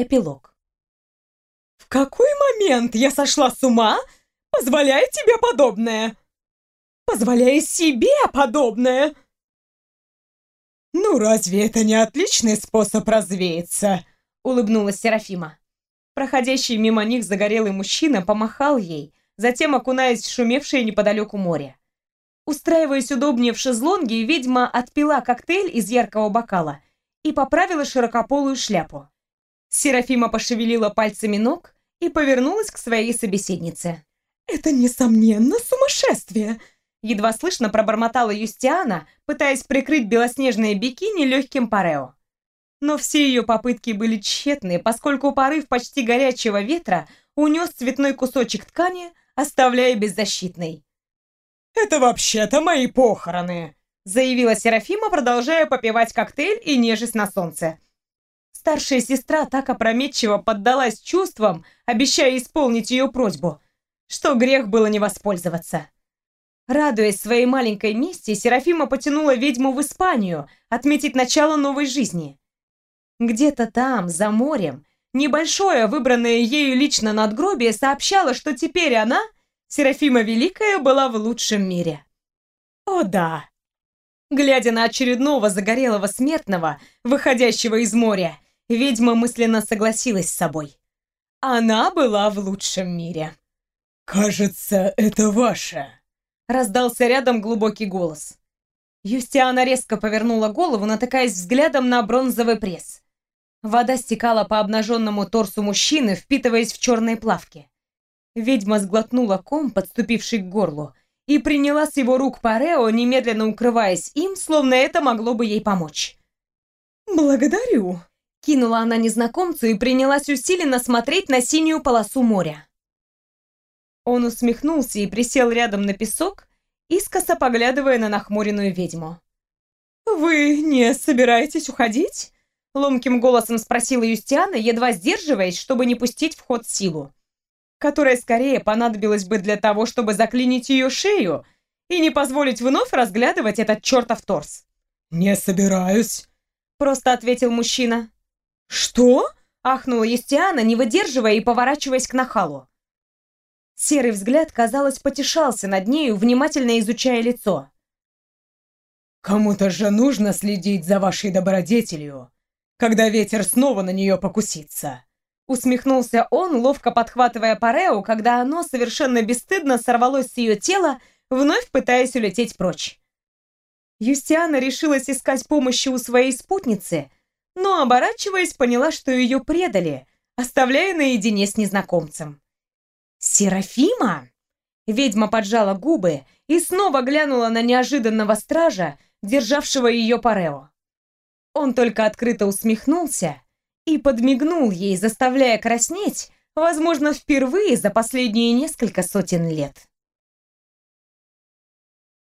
Эпилог. «В какой момент я сошла с ума, позволяя тебе подобное? Позволяя себе подобное?» «Ну, разве это не отличный способ развеяться?» — улыбнулась Серафима. Проходящий мимо них загорелый мужчина помахал ей, затем окунаясь в шумевшее неподалеку море. Устраиваясь удобнее в шезлонге, ведьма отпила коктейль из яркого бокала и поправила широкополую шляпу. Серафима пошевелила пальцами ног и повернулась к своей собеседнице. «Это, несомненно, сумасшествие!» Едва слышно пробормотала Юстиана, пытаясь прикрыть белоснежное бикини легким парео. Но все ее попытки были тщетны, поскольку порыв почти горячего ветра унес цветной кусочек ткани, оставляя беззащитной. «Это вообще-то мои похороны», заявила Серафима, продолжая попивать коктейль и нежесть на солнце. Старшая сестра так опрометчиво поддалась чувствам, обещая исполнить ее просьбу, что грех было не воспользоваться. Радуясь своей маленькой мести, Серафима потянула ведьму в Испанию отметить начало новой жизни. Где-то там, за морем, небольшое, выбранное ею лично надгробие сообщало, что теперь она, Серафима Великая, была в лучшем мире. О да! Глядя на очередного загорелого смертного, выходящего из моря, ведьма мысленно согласилась с собой. Она была в лучшем мире. «Кажется, это ваше», — раздался рядом глубокий голос. Юстиана резко повернула голову, натыкаясь взглядом на бронзовый пресс. Вода стекала по обнаженному торсу мужчины, впитываясь в черные плавки. Ведьма сглотнула ком, подступивший к горлу, и приняла с его рук Парео, немедленно укрываясь им, словно это могло бы ей помочь. «Благодарю», — кинула она незнакомцу и принялась усиленно смотреть на синюю полосу моря. Он усмехнулся и присел рядом на песок, искоса поглядывая на нахмуренную ведьму. «Вы не собираетесь уходить?» Ломким голосом спросила Юстиана, едва сдерживаясь, чтобы не пустить в ход силу которая скорее понадобилась бы для того, чтобы заклинить ее шею и не позволить вновь разглядывать этот чертов торс. «Не собираюсь», — просто ответил мужчина. «Что?» — ахнула Естиана, не выдерживая и поворачиваясь к нахалу. Серый взгляд, казалось, потешался над нею, внимательно изучая лицо. «Кому-то же нужно следить за вашей добродетелью, когда ветер снова на нее покусится», Усмехнулся он, ловко подхватывая Парео, когда оно совершенно бесстыдно сорвалось с ее тела, вновь пытаясь улететь прочь. Юстиана решилась искать помощи у своей спутницы, но, оборачиваясь, поняла, что ее предали, оставляя наедине с незнакомцем. «Серафима?» Ведьма поджала губы и снова глянула на неожиданного стража, державшего ее Парео. Он только открыто усмехнулся и подмигнул ей, заставляя краснеть, возможно, впервые за последние несколько сотен лет.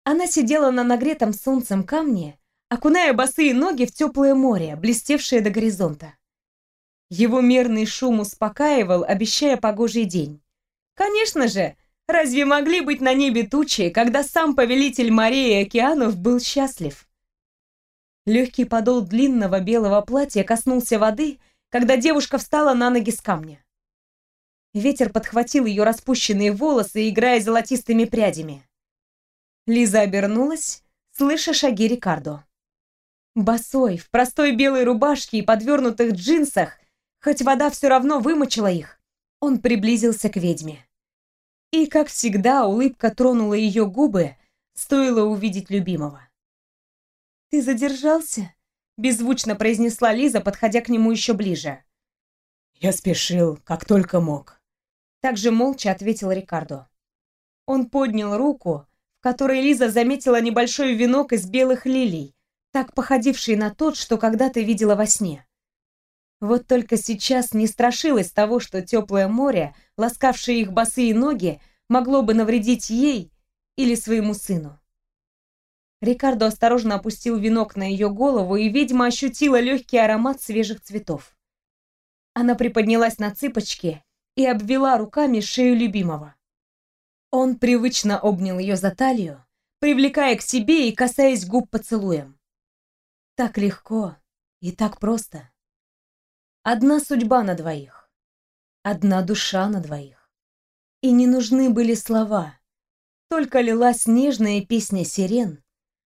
Она сидела на нагретом солнцем камне, окуная босые ноги в теплое море, блестевшее до горизонта. Его мерный шум успокаивал, обещая погожий день. Конечно же, разве могли быть на небе тучи, когда сам повелитель морей и океанов был счастлив? Легкий подол длинного белого платья коснулся воды, когда девушка встала на ноги с камня. Ветер подхватил ее распущенные волосы, играя золотистыми прядями. Лиза обернулась, слыша шаги Рикардо. Босой, в простой белой рубашке и подвернутых джинсах, хоть вода все равно вымочила их, он приблизился к ведьме. И, как всегда, улыбка тронула ее губы, стоило увидеть любимого. «Ты задержался?» Беззвучно произнесла Лиза, подходя к нему еще ближе. Я спешил, как только мог. Также молча ответил Рикардо. Он поднял руку, в которой Лиза заметила небольшой венок из белых лилий, так походивший на тот, что когда-то видела во сне. Вот только сейчас не страшилась того, что теплое море, ласкавшее их босые ноги, могло бы навредить ей или своему сыну. Рикардо осторожно опустил венок на ее голову, и ведьма ощутила легкий аромат свежих цветов. Она приподнялась на цыпочки и обвела руками шею любимого. Он привычно обнял ее за талию, привлекая к себе и касаясь губ поцелуем. Так легко и так просто. Одна судьба на двоих. Одна душа на двоих. И не нужны были слова. Только лилась нежная песня сирен,